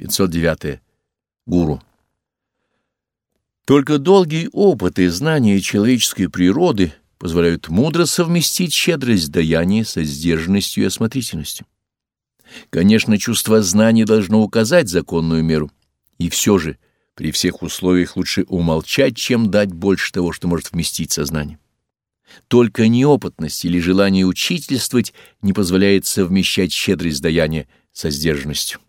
509. Гуру. Только долгий опыт и знание человеческой природы позволяют мудро совместить щедрость даяния со сдержанностью и осмотрительностью. Конечно, чувство знания должно указать законную меру, и все же при всех условиях лучше умолчать, чем дать больше того, что может вместить сознание. Только неопытность или желание учительствовать не позволяет совмещать щедрость даяния со сдержанностью.